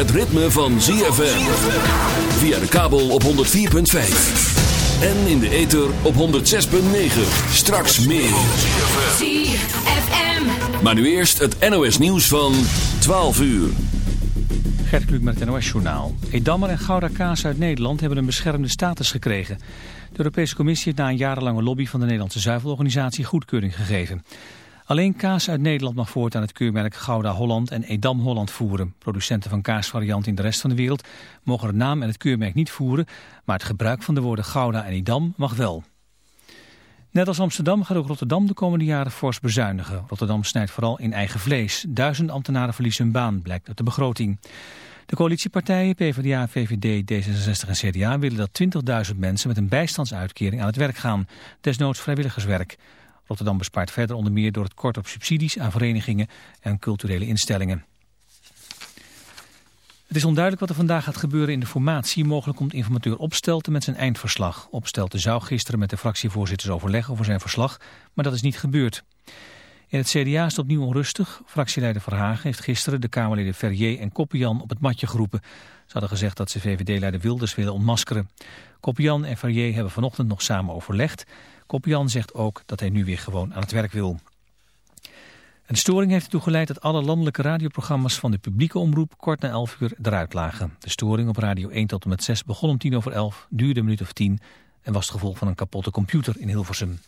het ritme van ZFM. Via de kabel op 104.5. En in de ether op 106.9. Straks meer. ZFM. Maar nu eerst het NOS nieuws van 12 uur. Gert Kluk met het NOS-journaal. Edammer en Gouda Kaas uit Nederland hebben een beschermde status gekregen. De Europese Commissie heeft na een jarenlange lobby van de Nederlandse Zuivelorganisatie goedkeuring gegeven. Alleen kaas uit Nederland mag voortaan het keurmerk Gouda Holland en Edam Holland voeren. Producenten van kaasvarianten in de rest van de wereld mogen de naam en het keurmerk niet voeren, maar het gebruik van de woorden Gouda en Edam mag wel. Net als Amsterdam gaat ook Rotterdam de komende jaren fors bezuinigen. Rotterdam snijdt vooral in eigen vlees. Duizend ambtenaren verliezen hun baan, blijkt uit de begroting. De coalitiepartijen PvdA, VVD, D66 en CDA willen dat 20.000 mensen met een bijstandsuitkering aan het werk gaan. Desnoods vrijwilligerswerk. Rotterdam bespaart verder onder meer door het kort op subsidies aan verenigingen en culturele instellingen. Het is onduidelijk wat er vandaag gaat gebeuren in de formatie. Mogelijk komt informateur Opstelten met zijn eindverslag. Opstelten zou gisteren met de fractievoorzitters overleggen over zijn verslag, maar dat is niet gebeurd. In het CDA is het opnieuw onrustig. Fractieleider Verhagen heeft gisteren de Kamerleden Verrier en Koppian op het matje geroepen. Ze hadden gezegd dat ze VVD-leider Wilders willen ontmaskeren. Koppian en Verrier hebben vanochtend nog samen overlegd. Koppian zegt ook dat hij nu weer gewoon aan het werk wil. Een storing heeft ertoe geleid dat alle landelijke radioprogramma's van de publieke omroep kort na 11 uur eruit lagen. De storing op radio 1 tot en met 6 begon om 10 over 11, duurde een minuut of 10 en was het gevolg van een kapotte computer in Hilversum.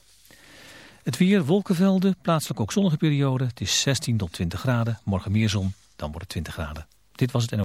Het weer, wolkenvelden, plaatselijk ook zonnige periode. Het is 16 tot 20 graden. Morgen meer zon, dan wordt het 20 graden. Dit was het NO.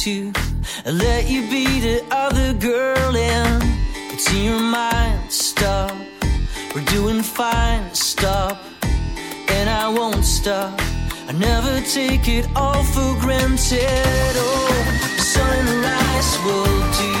To let you be the other girl and it's in your mind. Stop, we're doing fine. Stop, and I won't stop. I never take it all for granted. Oh, sunrise will do.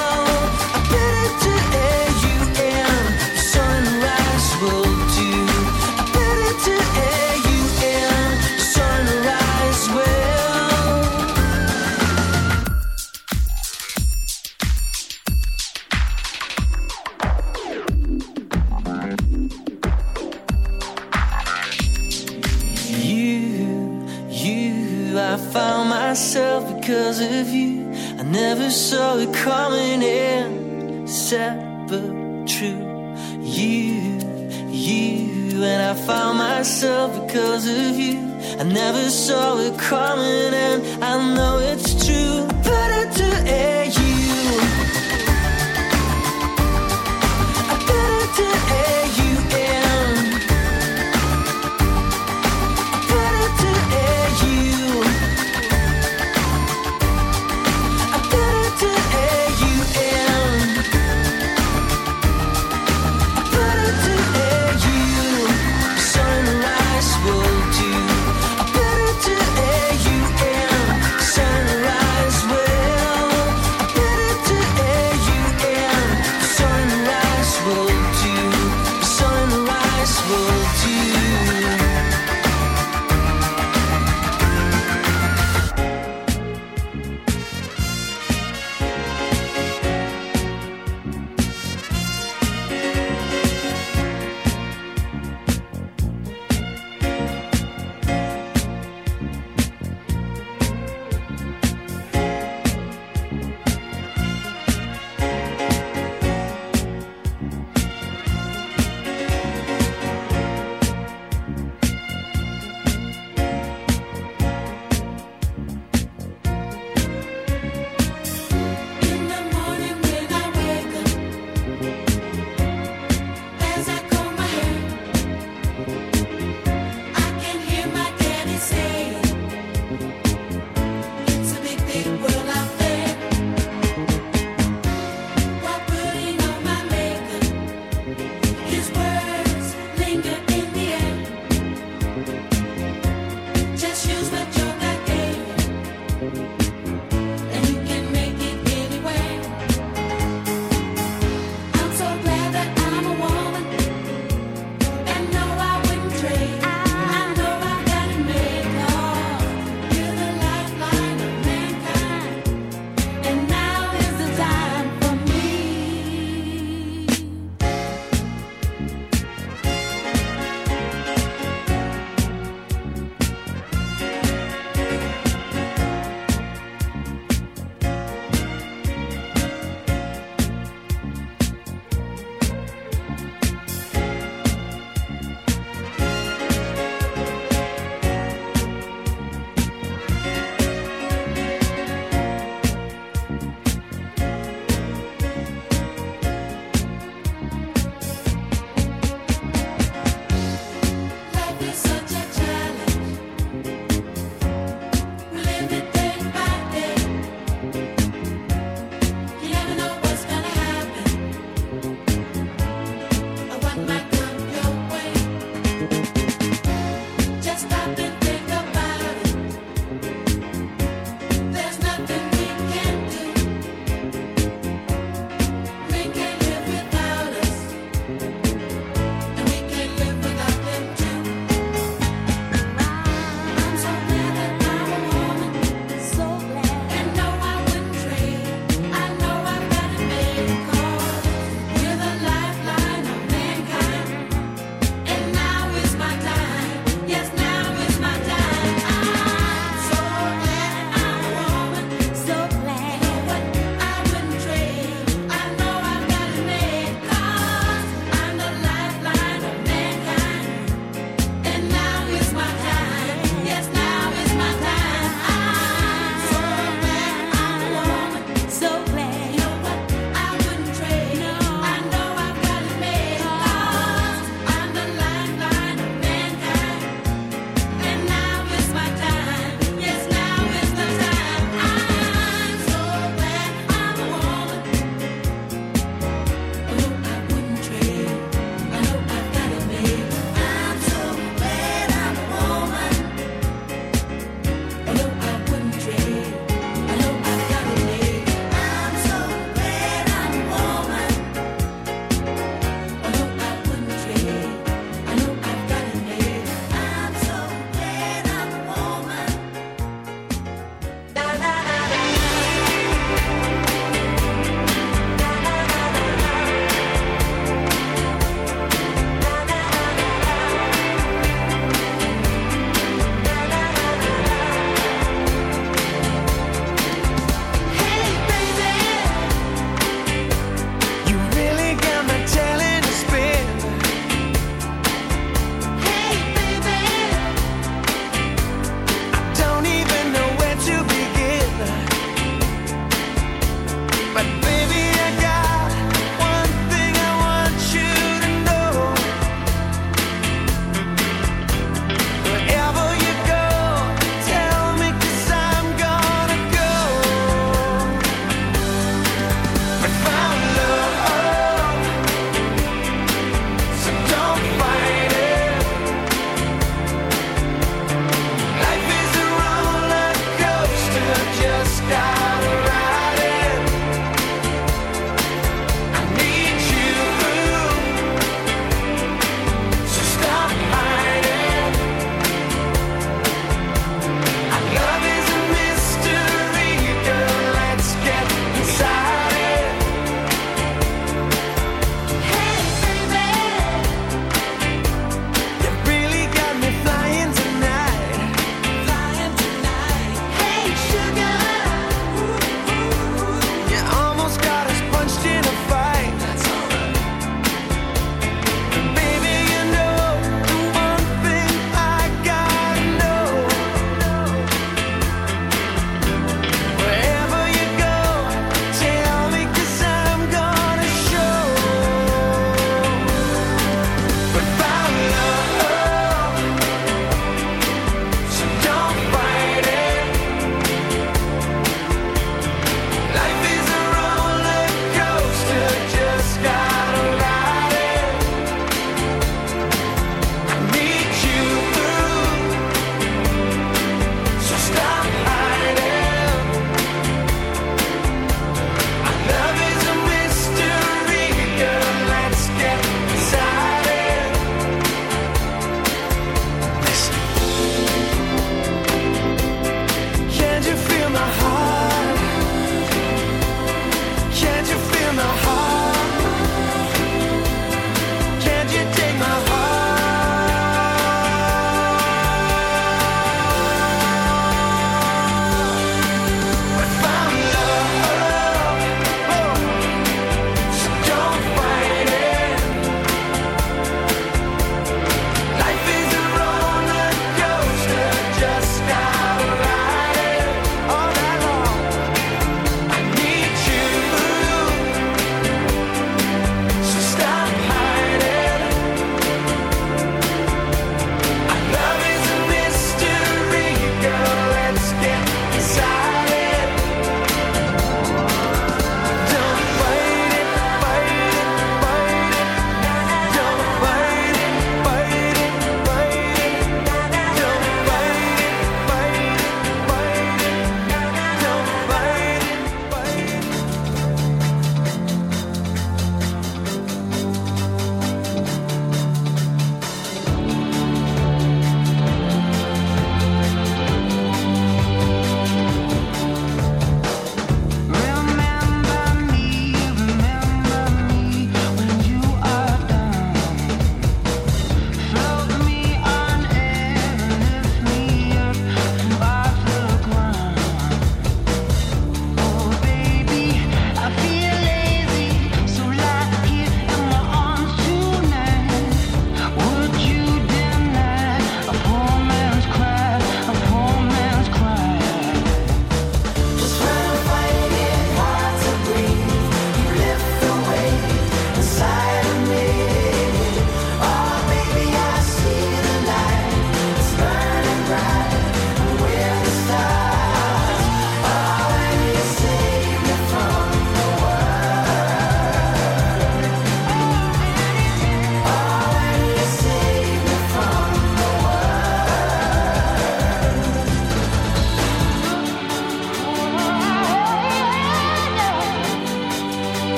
I never saw it coming, and I know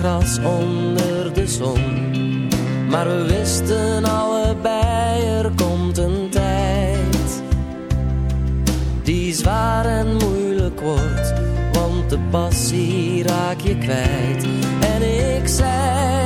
gras onder de zon. Maar we wisten allebei, er komt een tijd die zwaar en moeilijk wordt, want de passie raak je kwijt. En ik zei.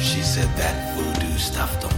She said that voodoo stuff don't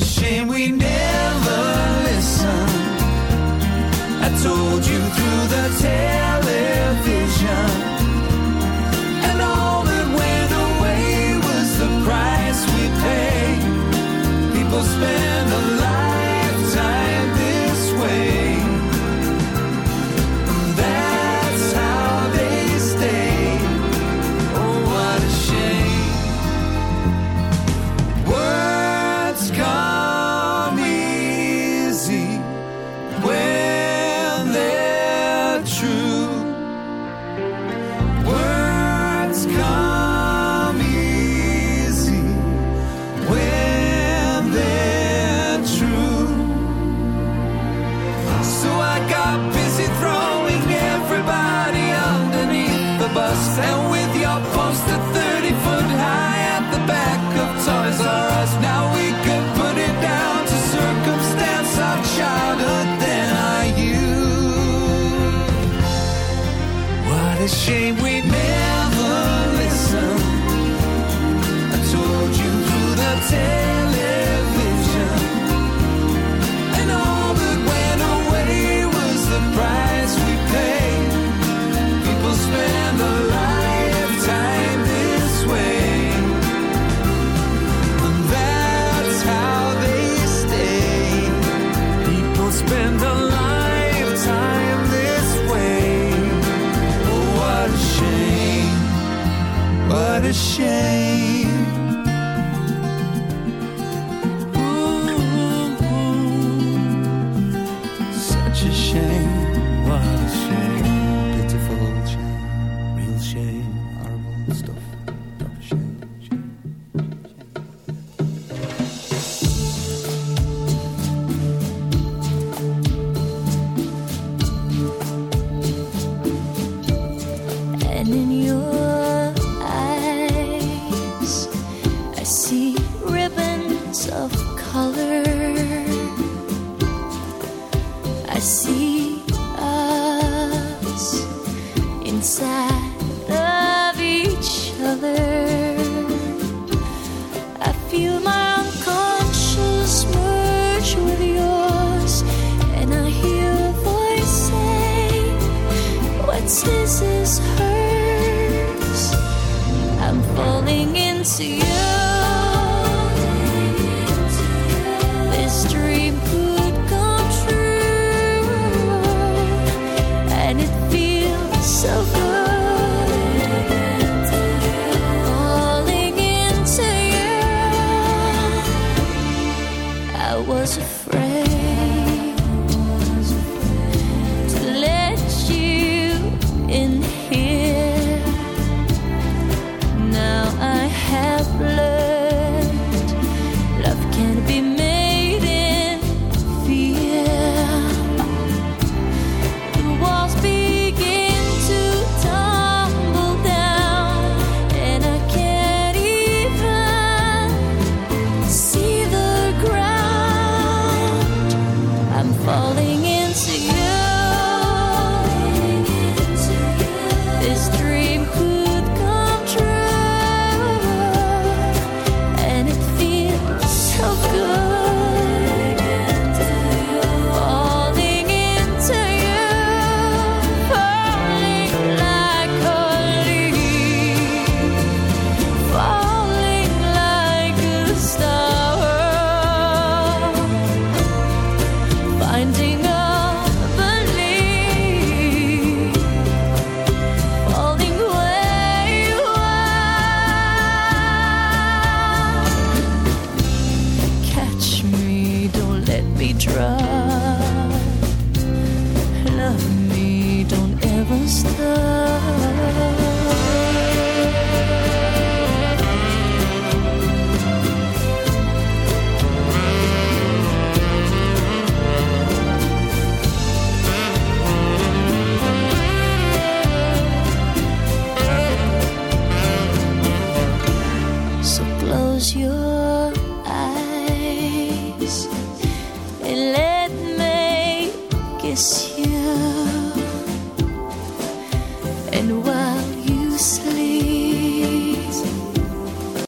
a shame we never take